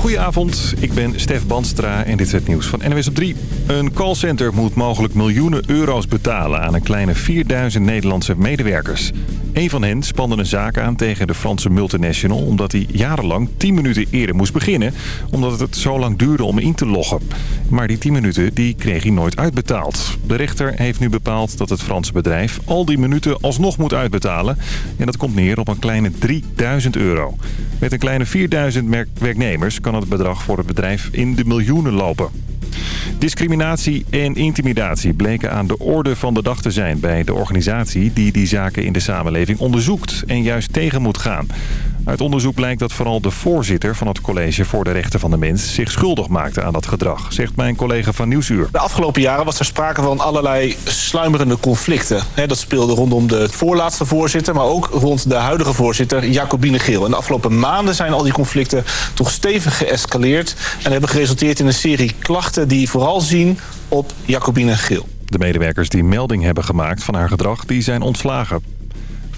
Goedenavond, ik ben Stef Banstra en dit is het nieuws van NWS op 3. Een callcenter moet mogelijk miljoenen euro's betalen aan een kleine 4000 Nederlandse medewerkers. Een van hen spande een zaak aan tegen de Franse multinational... omdat hij jarenlang 10 minuten eerder moest beginnen... omdat het zo lang duurde om in te loggen. Maar die 10 minuten die kreeg hij nooit uitbetaald. De rechter heeft nu bepaald dat het Franse bedrijf al die minuten alsnog moet uitbetalen. En dat komt neer op een kleine 3000 euro. Met een kleine 4000 werknemers kan het bedrag voor het bedrijf in de miljoenen lopen. Discriminatie en intimidatie bleken aan de orde van de dag te zijn... bij de organisatie die die zaken in de samenleving onderzoekt en juist tegen moet gaan. Uit onderzoek blijkt dat vooral de voorzitter van het College voor de Rechten van de Mens... zich schuldig maakte aan dat gedrag, zegt mijn collega van Nieuwsuur. De afgelopen jaren was er sprake van allerlei sluimerende conflicten. dat speelde rondom de voorlaatste voorzitter... maar ook rond de huidige voorzitter Jacobine Geel. En de afgelopen maanden zijn al die conflicten toch stevig geëscaleerd... en hebben geresulteerd in een serie klachten die vooral zien op Jacobine Geel. De medewerkers die melding hebben gemaakt van haar gedrag, die zijn ontslagen.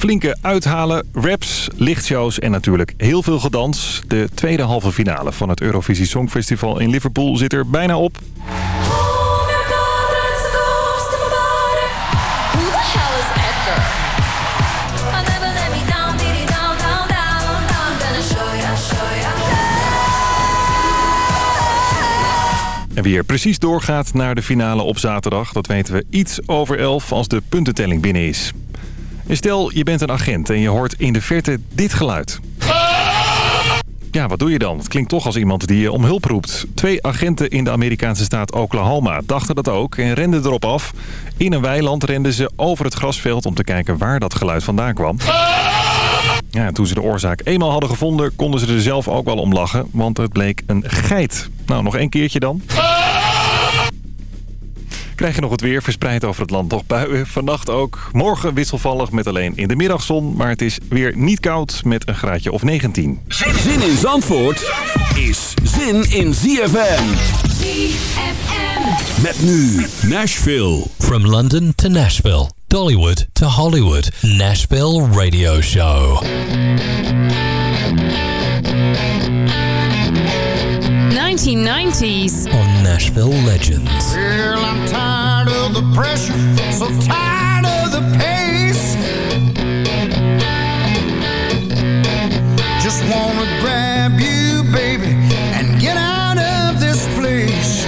Flinke uithalen, raps, lichtshows en natuurlijk heel veel gedans. De tweede halve finale van het Eurovisie Songfestival in Liverpool zit er bijna op. En wie er precies doorgaat naar de finale op zaterdag... dat weten we iets over elf als de puntentelling binnen is. Stel, je bent een agent en je hoort in de verte dit geluid. Ja, wat doe je dan? Het klinkt toch als iemand die je om hulp roept. Twee agenten in de Amerikaanse staat Oklahoma dachten dat ook en renden erop af. In een weiland renden ze over het grasveld om te kijken waar dat geluid vandaan kwam. Ja, toen ze de oorzaak eenmaal hadden gevonden, konden ze er zelf ook wel om lachen. Want het bleek een geit. Nou, nog één keertje dan. Krijg je nog het weer verspreid over het land nog buien. Vannacht ook. Morgen wisselvallig met alleen in de middagzon. Maar het is weer niet koud met een graadje of 19. Zin in Zandvoort is zin in ZFM. ZFM. Met nu Nashville. From London to Nashville. Dollywood to Hollywood. Nashville Radio Show. 1990s on Nashville Legends. Well, I'm tired of the pressure, so tired of the pace. Just wanna grab you, baby, and get out of this place.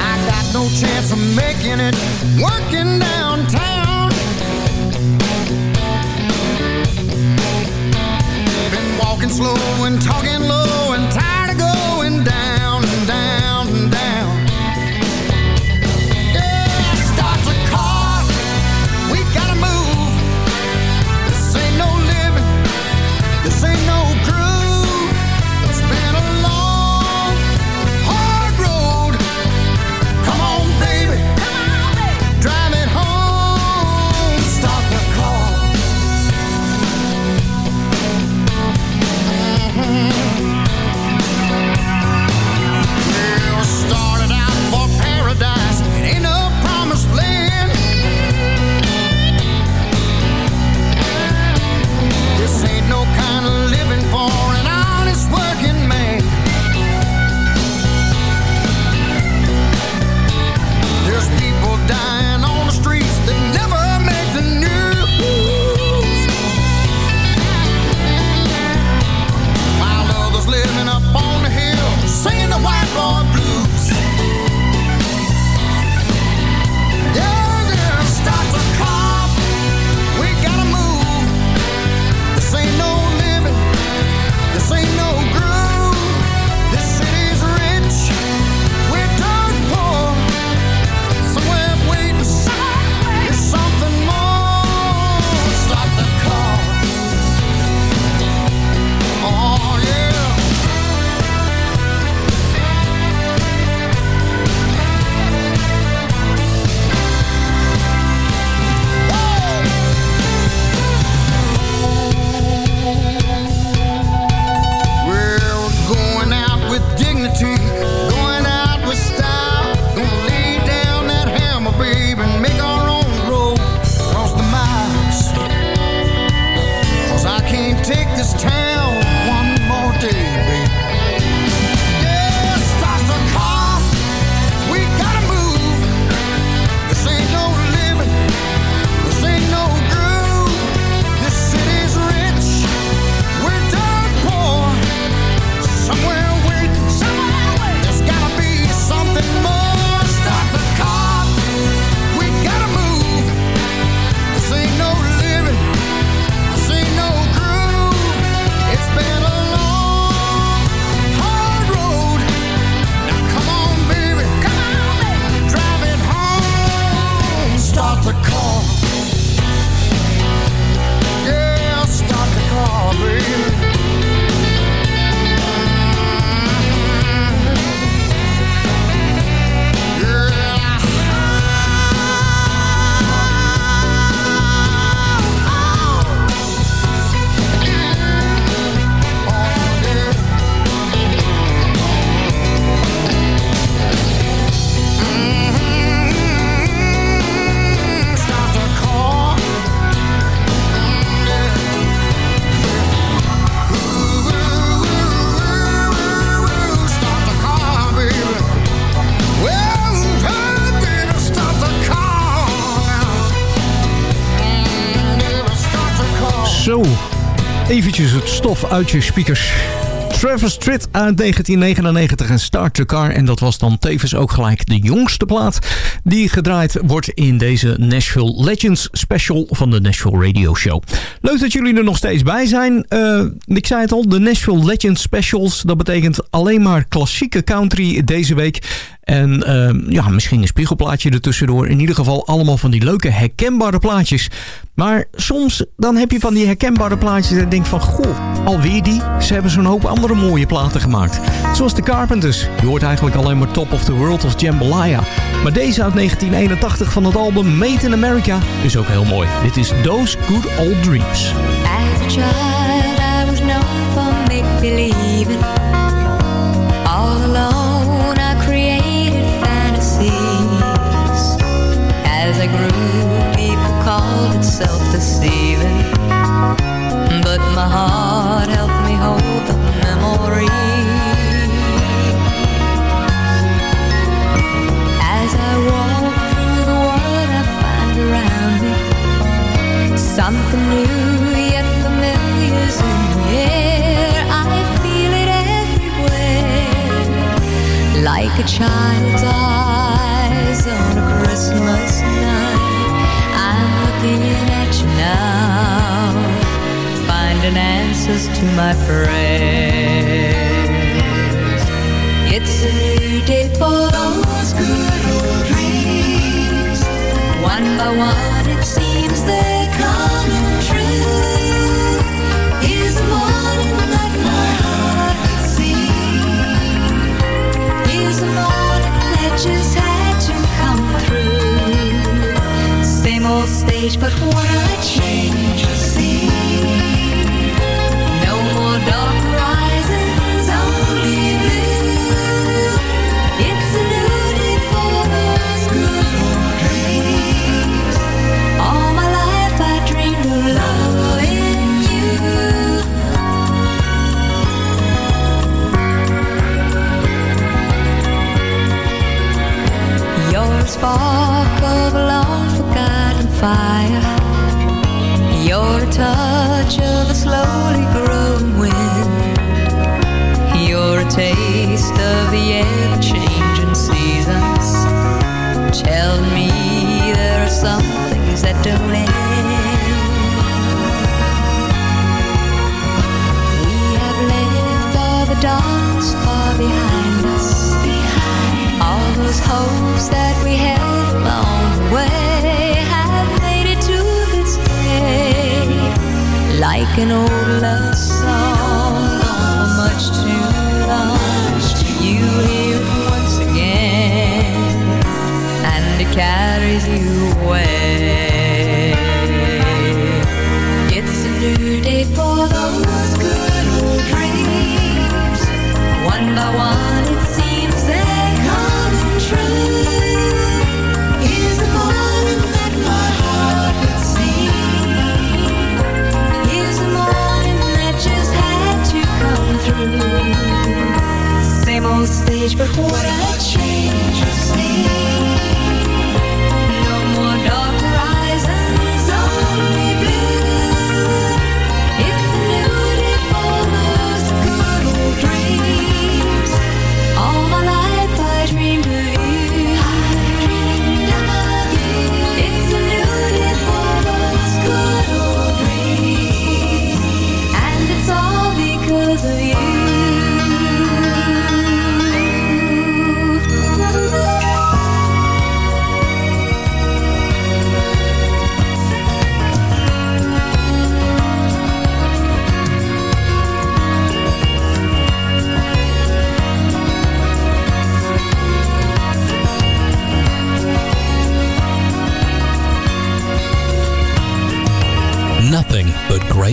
I got no chance of making it working downtown. Slow and talking low uit je speakers. Travis Tritt uit 1999 en Start the Car. En dat was dan tevens ook gelijk de jongste plaat die gedraaid wordt in deze Nashville Legends special van de Nashville Radio Show. Leuk dat jullie er nog steeds bij zijn. Eh, ik zei het al, de Nashville Legends specials. Dat betekent alleen maar klassieke country deze week. En ehm, ja, misschien een spiegelplaatje ertussendoor. In ieder geval allemaal van die leuke herkenbare plaatjes. Maar soms dan heb je van die herkenbare plaatjes en denk van... Goh, alweer die? Ze hebben zo'n hoop andere mooie platen gemaakt. Zoals de Carpenters. Je hoort eigenlijk alleen maar Top of the World of Jambalaya. Maar deze uit 1981 van het album Made in America is ook heel mooi. Dit is Those Good Old Dreams. As I was. Called it self-deceiving. An old love song, for much too long. You hear it once again, and it carries you away. It's a new day for those good old dreams. One by one, stage, but what a change has see.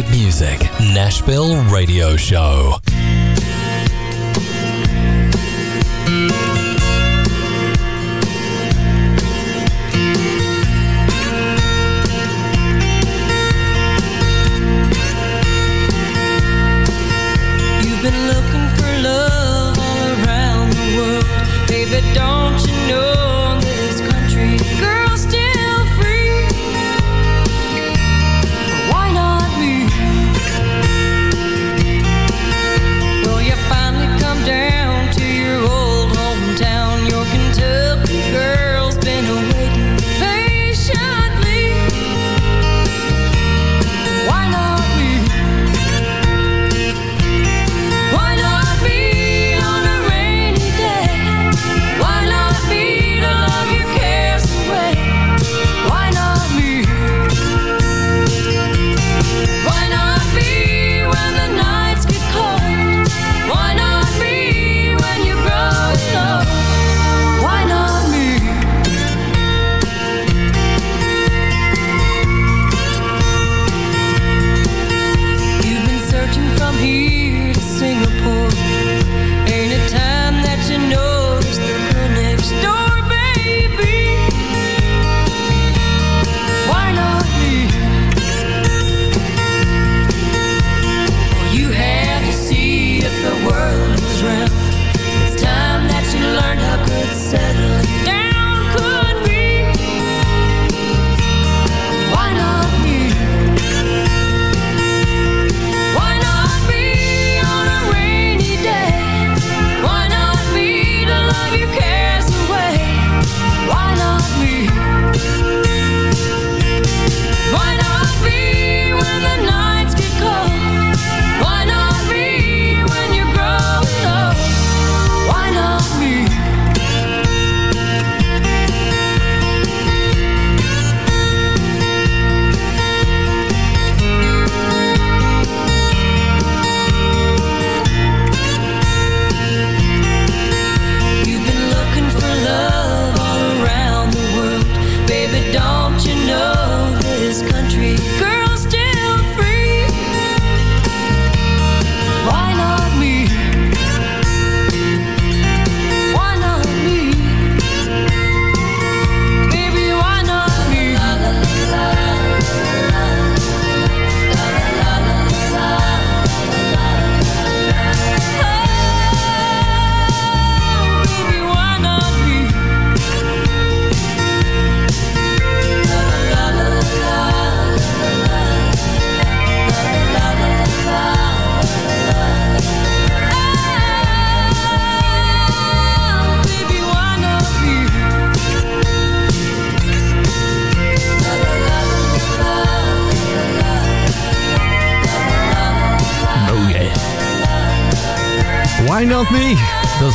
great music. Nashville Radio Show.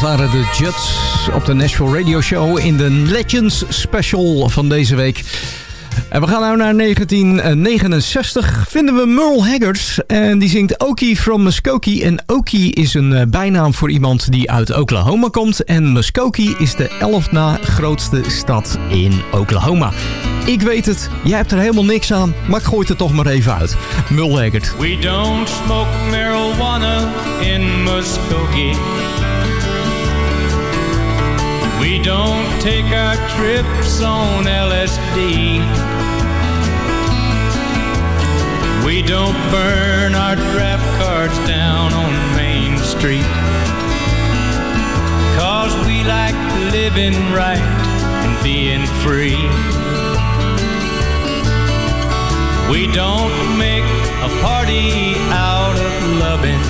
waren de Jets op de Nashville Radio Show in de Legends Special van deze week. En we gaan nu naar 1969. Vinden we Merle Haggard. En die zingt Okie from Muskokie. En Okie is een eh, bijnaam voor iemand die uit Oklahoma komt. En Muskokie is de 11 na grootste stad in Oklahoma. Ik weet het, jij hebt er helemaal niks aan. Maar ik gooi het er toch maar even uit. Merle Haggard. We don't smoke marijuana in Muskokie. We don't take our trips on LSD. We don't burn our draft cards down on Main Street. Cause we like living right and being free. We don't make a party out of loving.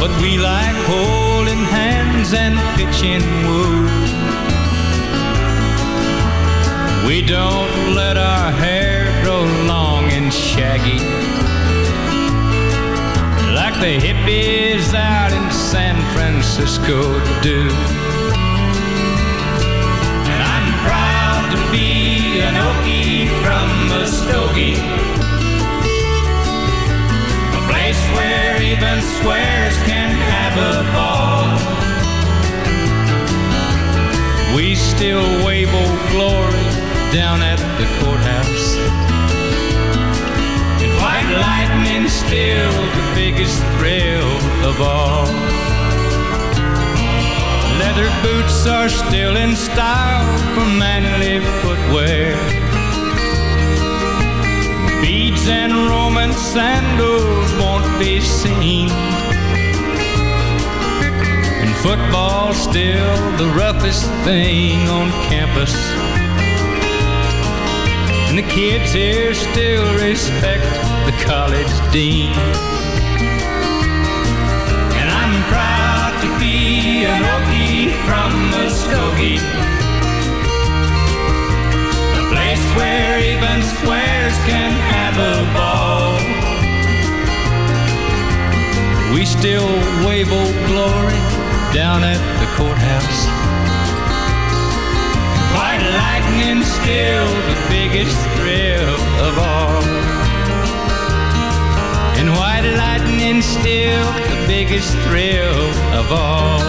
But we like holding hands and pitching woo. We don't let our hair grow long and shaggy like the hippies out in San Francisco do. And I'm proud to be an Okie from Muskogee, a place where even squares can have a ball. We still wave old glory down at the courthouse. And white lightning still the biggest thrill of all. Leather boots are still in style for manly footwear. Beads and Roman sandals won't be seen. Football's still the roughest thing on campus. And the kids here still respect the college dean. And I'm proud to be an Okie from Muskogee. A place where even squares can have a ball. We still wave old glory down at the courthouse. White lightning still the biggest thrill of all. And white lightning still the biggest thrill of all.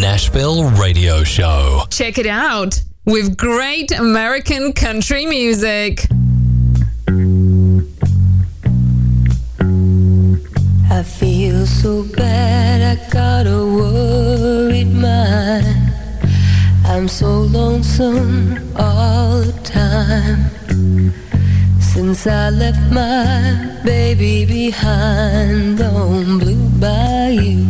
Nashville Radio Show. Check it out with great American country music. I feel so bad, I got a worried mind. I'm so lonesome all the time. Since I left my baby behind on Blue Bayou.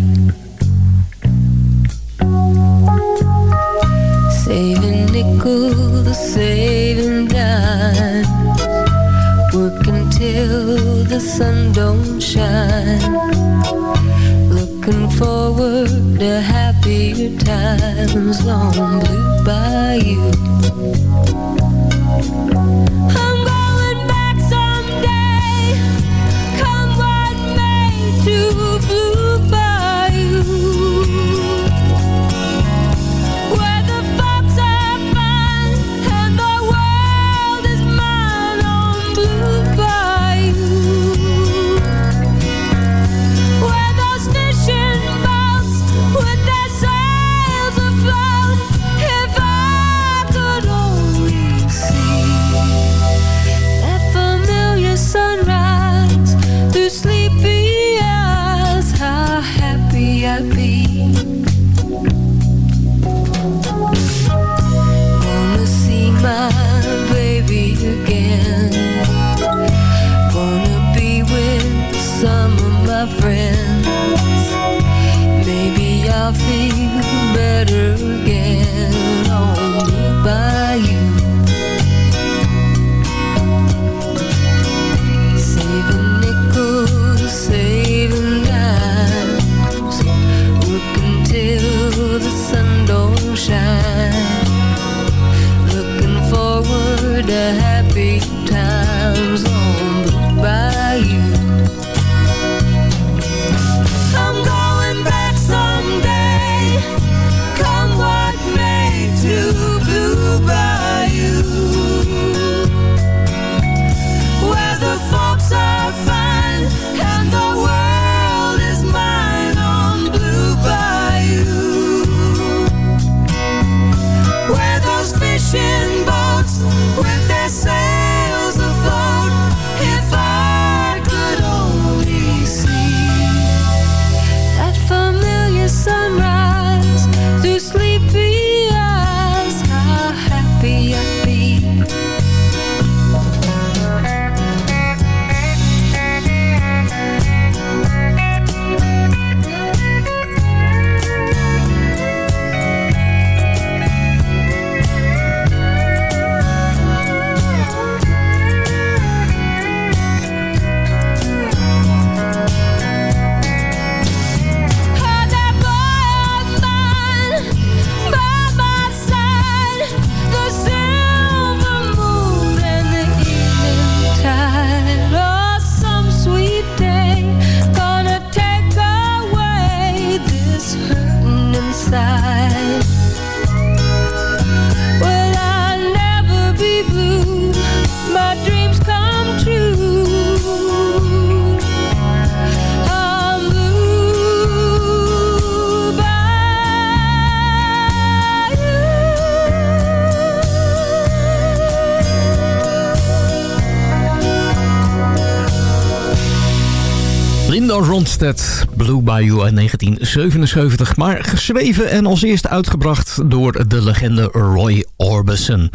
Saving nickels, saving dimes. Working till the sun don't shine. Looking forward to happier times on Blue Bayou. I'm Linda Ronstedt, Blue Bayou uit 1977, maar geschreven en als eerste uitgebracht door de legende Roy Orbison.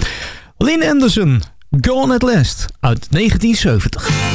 Lynn Anderson, Gone at Last uit 1970.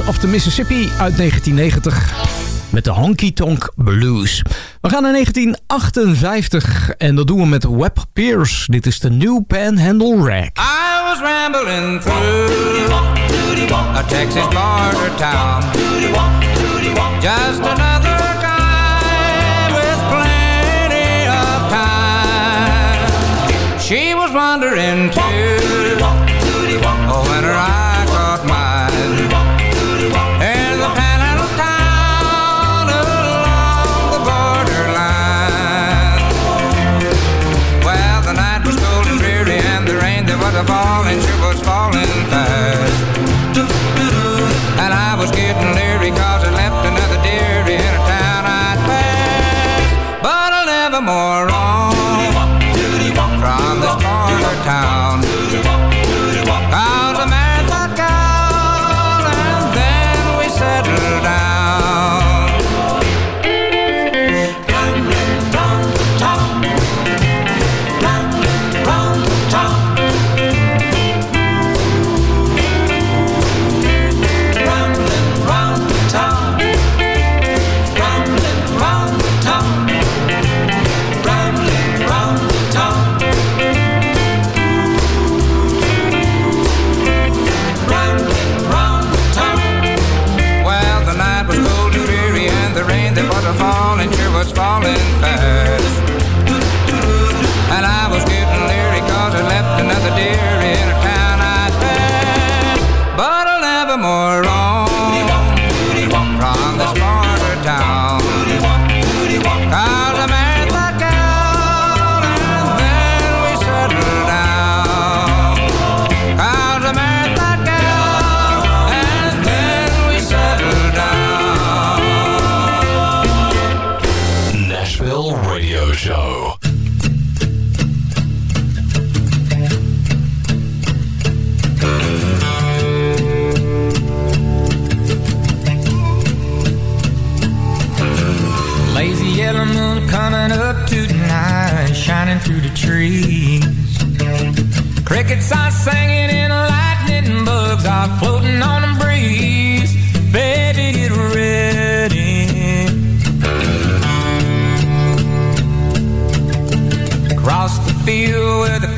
Of the Mississippi uit 1990 met de Honky Tonk Blues. We gaan naar 1958 en dat doen we met Webb Pierce. Dit is de New Panhandle Rack. I was rambling through a Texas border town Just another guy with plenty of time She was wandering too falling.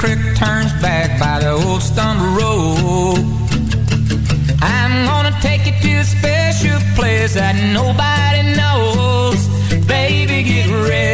creek turns back by the old stumble road. I'm gonna take you to a special place that nobody knows. Baby, get ready.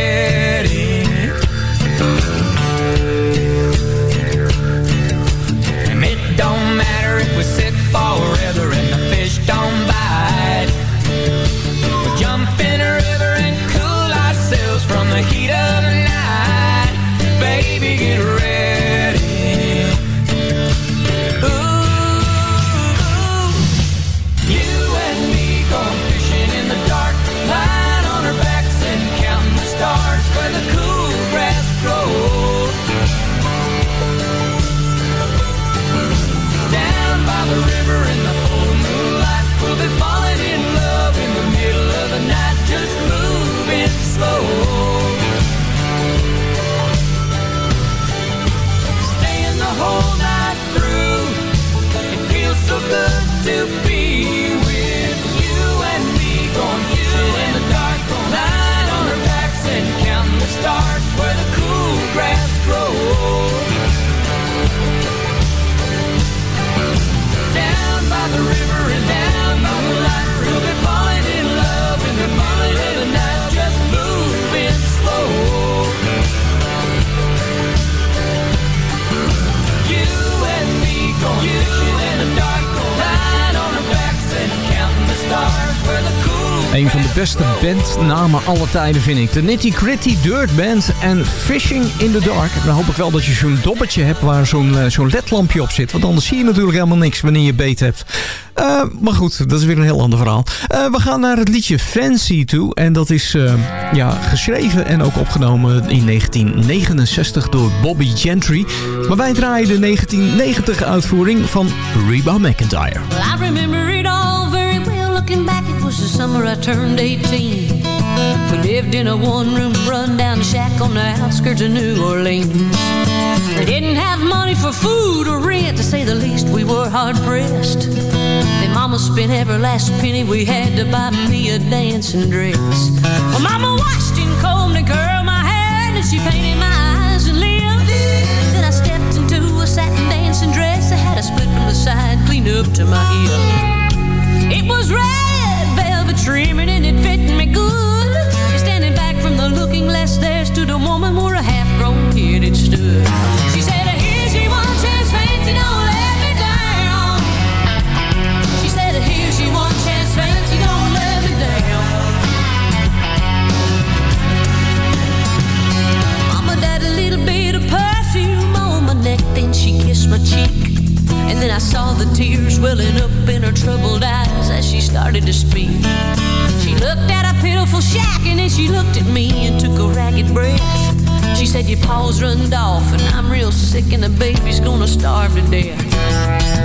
beste bandnamen alle tijden, vind ik. De Nitty Gritty Dirt Band en Fishing in the Dark. Dan hoop ik wel dat je zo'n dobbetje hebt waar zo'n eh, zo'n ledlampje op zit. Want anders zie je natuurlijk helemaal niks wanneer je beet hebt. Eh, maar goed, dat is weer een heel ander verhaal. Eh, we gaan naar het liedje Fancy toe. En dat is ja, geschreven en ook opgenomen in 1969 door Bobby Gentry. Maar wij draaien de 1990 uitvoering van Reba McIntyre. I remember it all very well. Looking was the summer I turned 18. We lived in a one-room run-down shack on the outskirts of New Orleans. We didn't have money for food or rent, to say the least. We were hard-pressed. Then Mama spent every last penny we had to buy me a dancing dress. Well, Mama washed and combed and curled my hair, and she painted my eyes and lips. Then I stepped into a satin dancing dress that had a split from the side, clean up to my hip. It was red velvet trimming and it fit me good. Standing back from the looking glass, there stood a woman where a half-grown kid had stood. She said, "Here's your one chance, fancy, don't let me down." She said, "Here's your one chance, fancy, don't let me down." Mama died a little bit of perfume on my neck, then she kissed my cheek. And then I saw the tears welling up in her troubled eyes as she started to speak. She looked at me and took a ragged breath. She said, Your paws runned off and I'm real sick and the baby's gonna starve to death.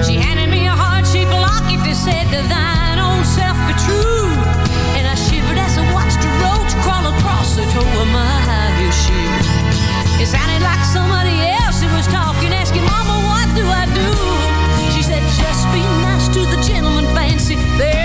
She handed me a heart-shaped locket that said, To thine own self be true. And I shivered as I watched a roach crawl across the toe of my heel shoe. It sounded like somebody else who was talking, asking, Mama, what do I do? She said, just be nice to the gentleman, fancy. They'll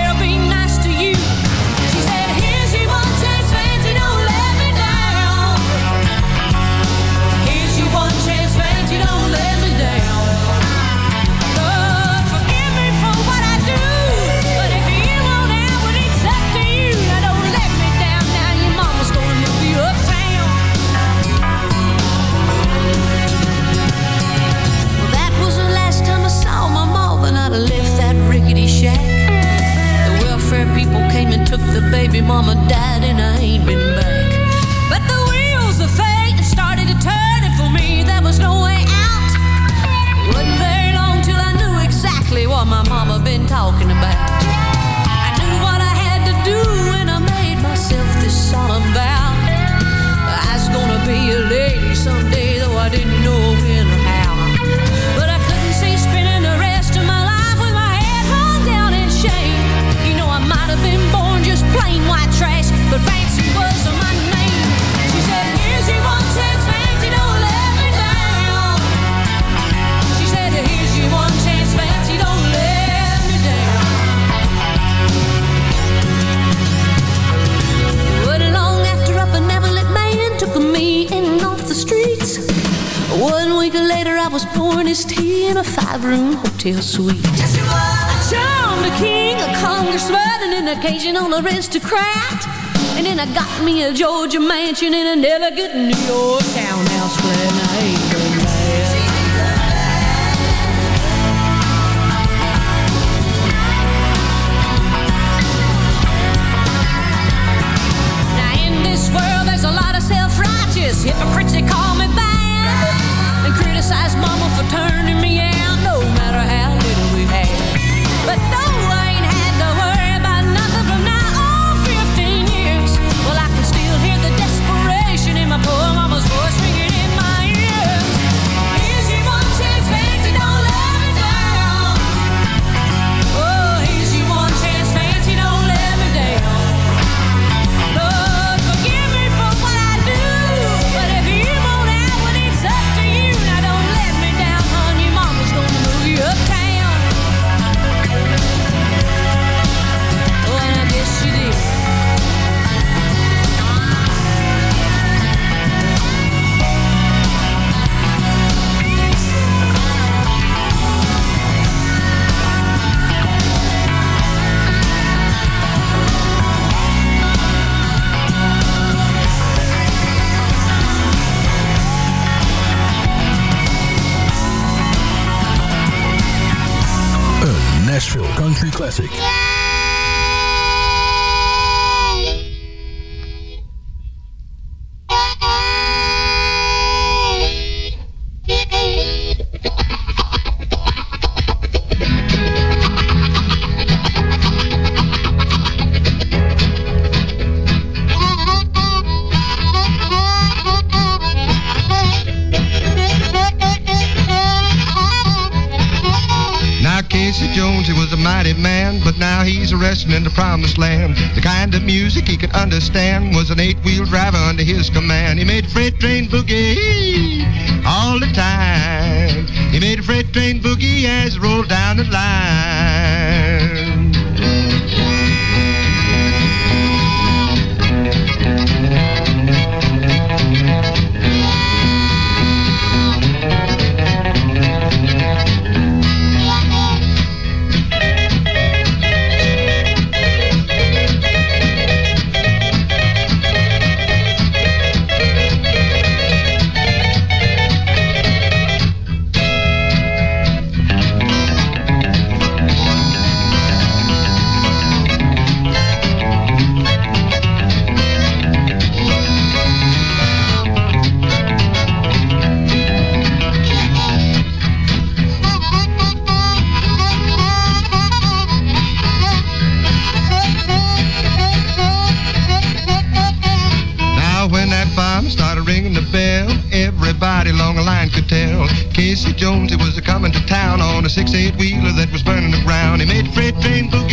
The people came and took the baby, mama died, and I ain't been back. But the wheels of fate started to turn, and for me, there was no way out. Wasn't very long till I knew exactly what my mama been talking about. I knew what I had to do, and I made myself this solemn vow. I was gonna be a lady someday, though I didn't know when five-room hotel suite. I charmed a king, a congressman, and an occasional aristocrat. And then I got me a Georgia mansion in an elegant New York townhouse flat. I ain't been mad. Now in this world there's a lot of self-righteous hypocrites that call Nashville Country Classic. The kind of music he could understand was an eight-wheel driver under his command. He made freight train boogie all the time. He made freight train boogie as rolled down the line. Ground.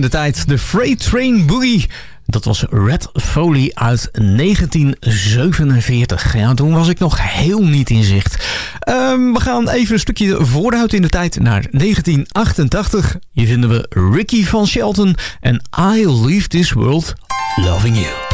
In de tijd. De Freight Train Boogie. Dat was Red Foley uit 1947. Ja, toen was ik nog heel niet in zicht. Ehm, we gaan even een stukje vooruit in de tijd naar 1988. Hier vinden we Ricky van Shelton en I Leave This World Loving You.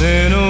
Once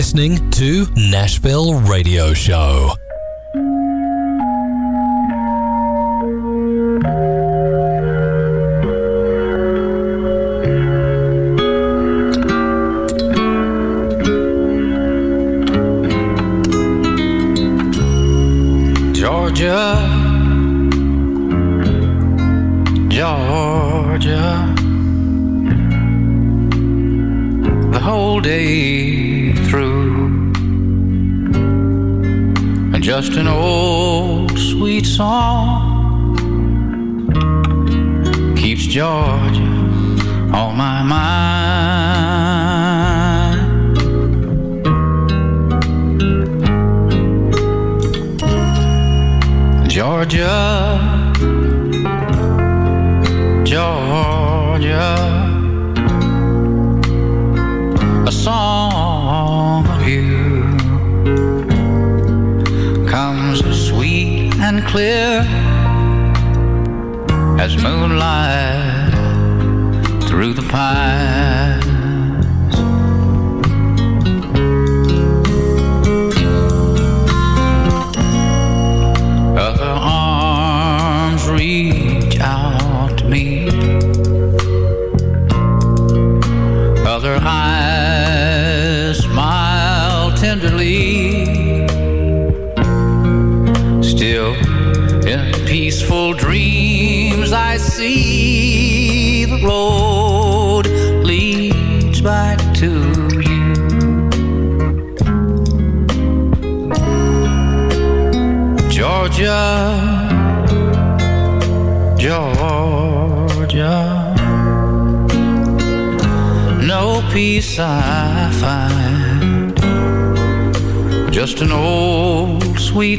listening to Nashville Radio Show.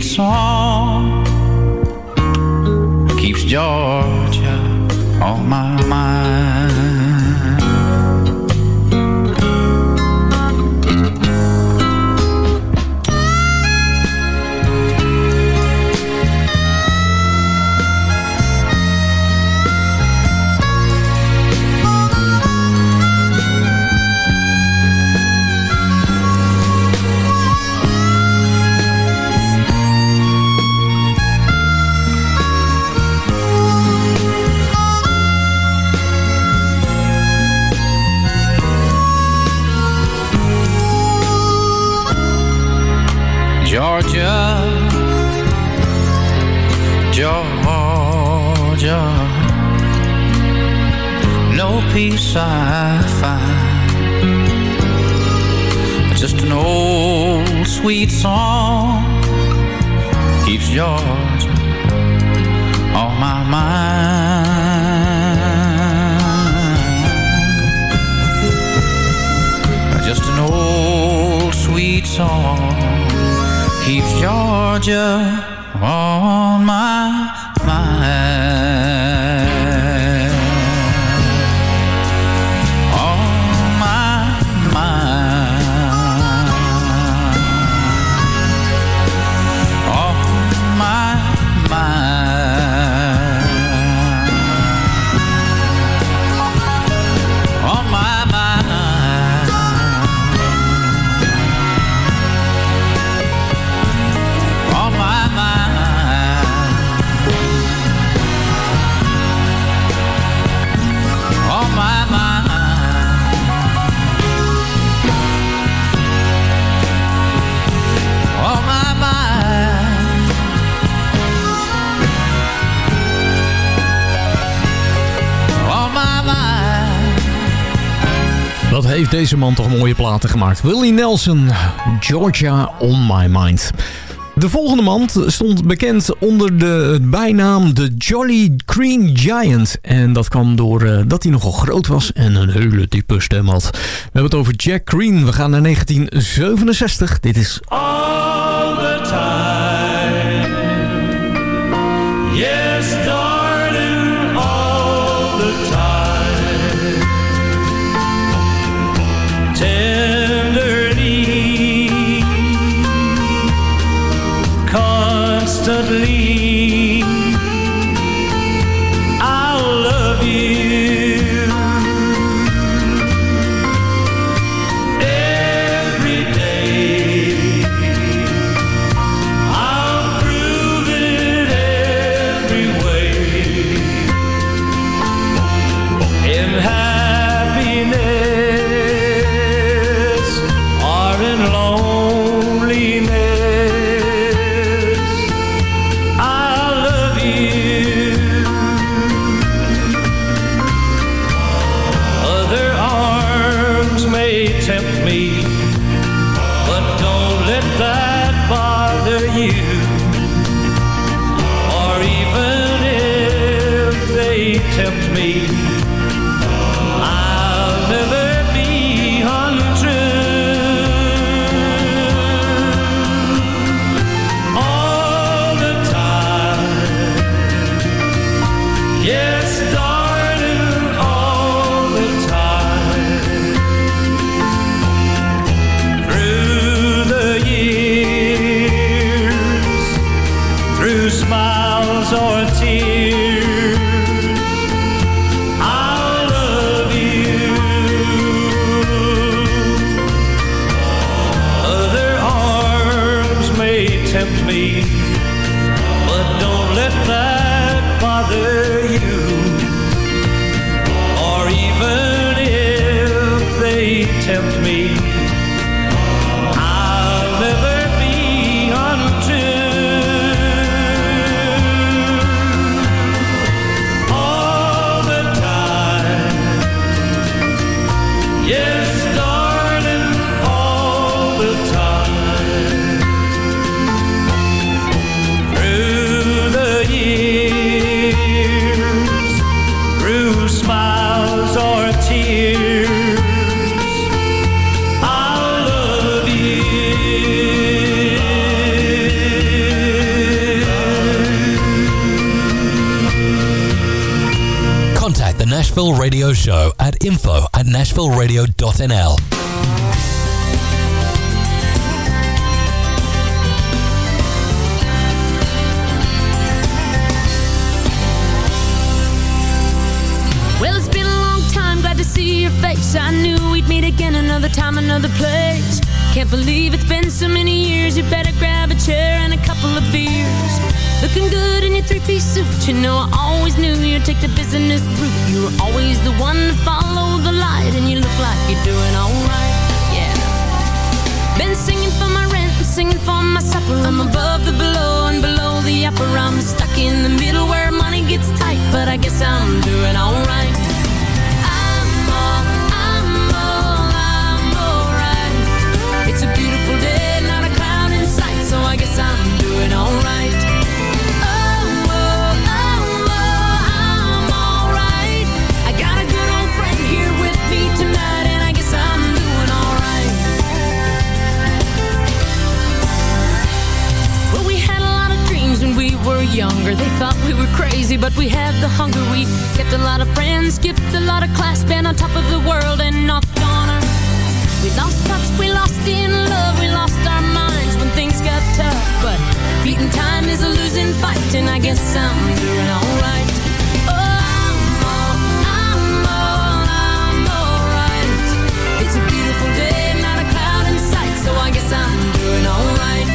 Sweet song song keeps Georgia on my mind. Deze man toch mooie platen gemaakt. Willie Nelson, Georgia on my mind. De volgende man stond bekend onder de bijnaam de Jolly Green Giant. En dat kwam doordat dat hij nogal groot was en een hele diepe stem had. We hebben het over Jack Green. We gaan naar 1967. Dit is all Nashville Radio Show at info at nashvilleradio.nl. Well, it's been a long time, glad to see your face. I knew we'd meet again another time, another place. Can't believe it's been so many years. You better grab a chair and a couple of beers. Looking good in your three piece suit. You know, I always knew you'd take the business route. You were always the one to follow the light, and you look like you're doing alright. Yeah. Been singing for my rent and singing for my supper. I'm above the below and below the upper. I'm stuck in the middle where money gets tight, but I guess I'm doing alright. I'm all, I'm all, I'm alright. It's a beautiful day, not a cloud in sight, so I guess I'm doing alright. Were younger. They thought we were crazy, but we had the hunger. We kept a lot of friends, skipped a lot of class, been on top of the world and knocked on her. We lost touch, we lost in love, we lost our minds when things got tough. But beating time is a losing fight, and I guess I'm doing alright. Oh, I'm all, I'm all, I'm alright. It's a beautiful day, not a cloud in sight, so I guess I'm doing alright.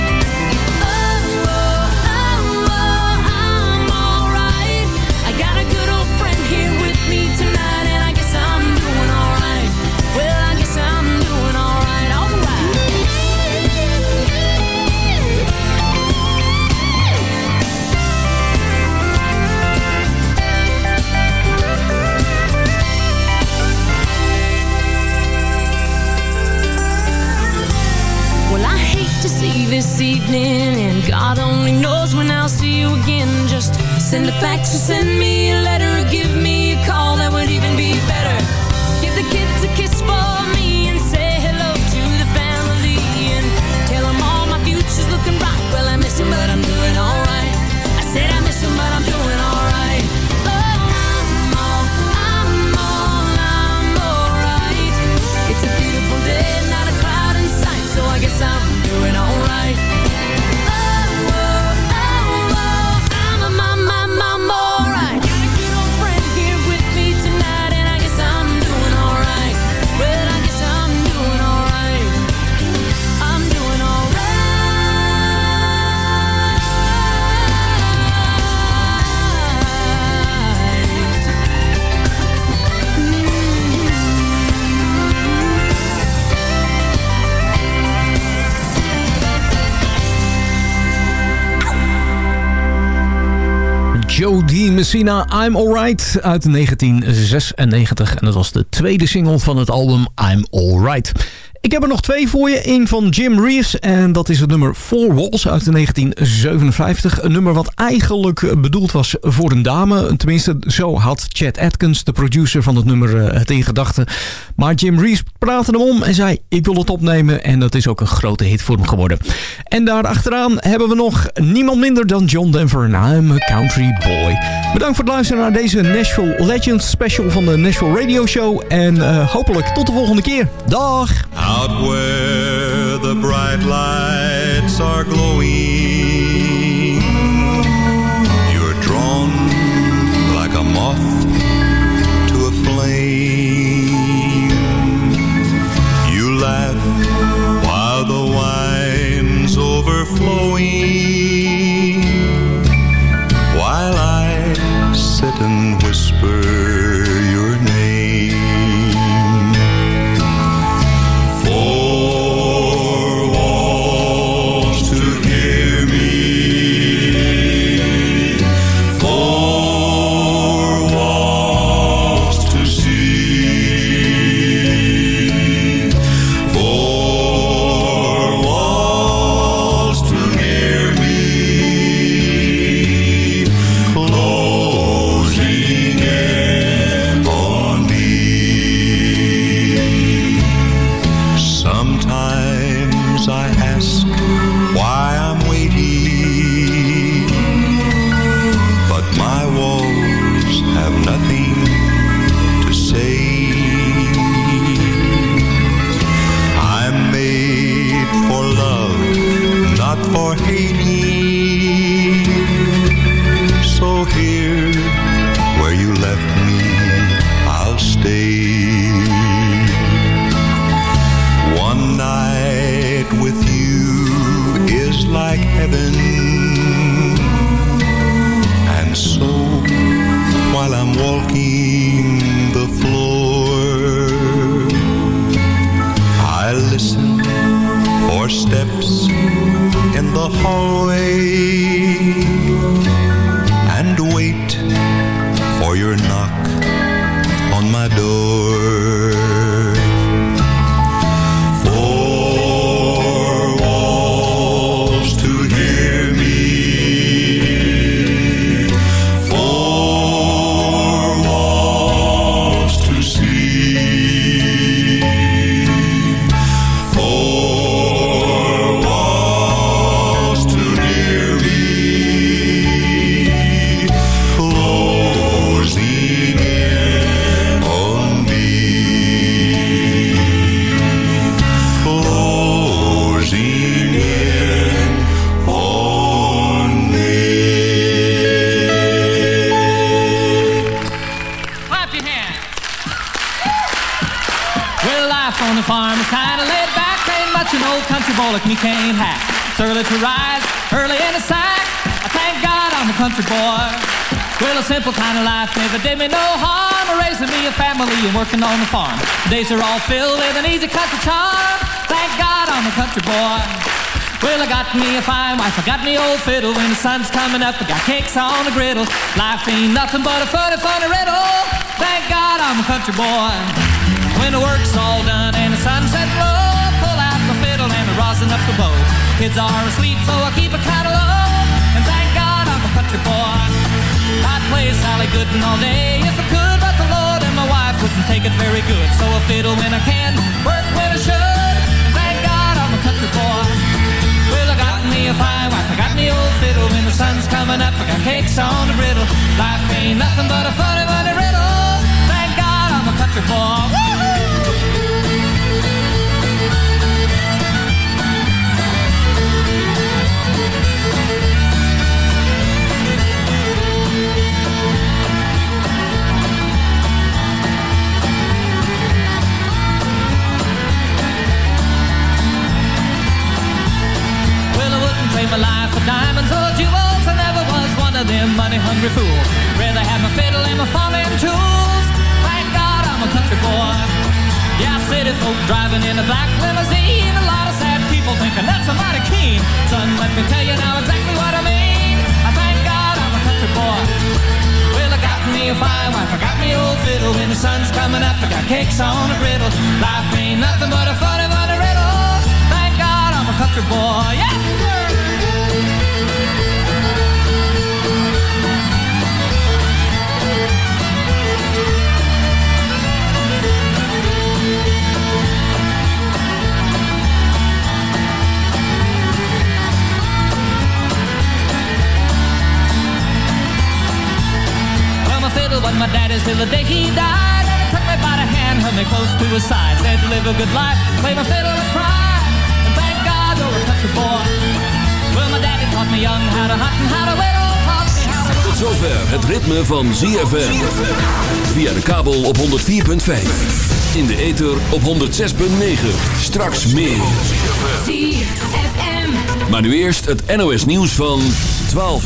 Messina, I'm Alright uit 1996. En dat was de tweede single van het album I'm Alright. Ik heb er nog twee voor je. Eén van Jim Reeves en dat is het nummer Four Walls uit 1957. Een nummer wat eigenlijk bedoeld was voor een dame. Tenminste, zo had Chad Atkins, de producer van het nummer, eh, het in gedachten. Maar Jim Reeves praatte hem om en zei ik wil het opnemen. En dat is ook een grote hit voor hem geworden. En daar achteraan hebben we nog niemand minder dan John Denver en I'm a Country Boy. Bedankt voor het luisteren naar deze Nashville Legends special van de Nashville Radio Show. En eh, hopelijk tot de volgende keer. Dag! Out where the bright lights are glowing, I'm working on the farm. Days are all filled with an easy country charm. Thank God I'm a country boy. Well, I got me a fine wife, I got me old fiddle. When the sun's coming up, I got cakes on the griddle. Life ain't nothing but a funny, funny riddle. Thank God I'm a country boy. When the work's all done and the sunset low, pull out the fiddle and rosin up the bow. Kids are asleep, so I keep a kind. And thank God I'm a country boy. I'd play Sally Gooden all day if I could, the wouldn't take it very good. So I fiddle when I can, work when I should. Thank God I'm a country boy. Well, I got me a fine wife, I got me old fiddle. When the sun's coming up, I got cakes on the griddle. Life ain't nothing but a funny, funny riddle. Thank God I'm a country boy. Woo-hoo! For diamonds or jewels. I never was one of them money-hungry fools. Rather have my fiddle and my farming tools. Thank God I'm a country boy. Yeah, city folk driving in a black limousine. A lot of sad people thinking that's a mighty keen. Son, let me tell you now exactly what I mean. I thank God I'm a country boy. Well, I got me a fine wife, I got me old fiddle. When the sun's coming up, I got cakes on a griddle. Life ain't nothing but a funny, funny riddle. Thank God I'm a country boy. Yes, sir. Fiddle was my daddy's till the day he died. And he took me by the hand, held me close to his side. Said to live a good life, play my fiddle and cry. And thank God you're a country boy. Well, my daddy taught me young how to hunt and how to whittle. Taught me how to... Tot zover het ritme van ZFM. Via de kabel op 104.5. In de ether op 106.9. Straks meer. ZFM. Maar nu eerst het NOS nieuws van 12 uur.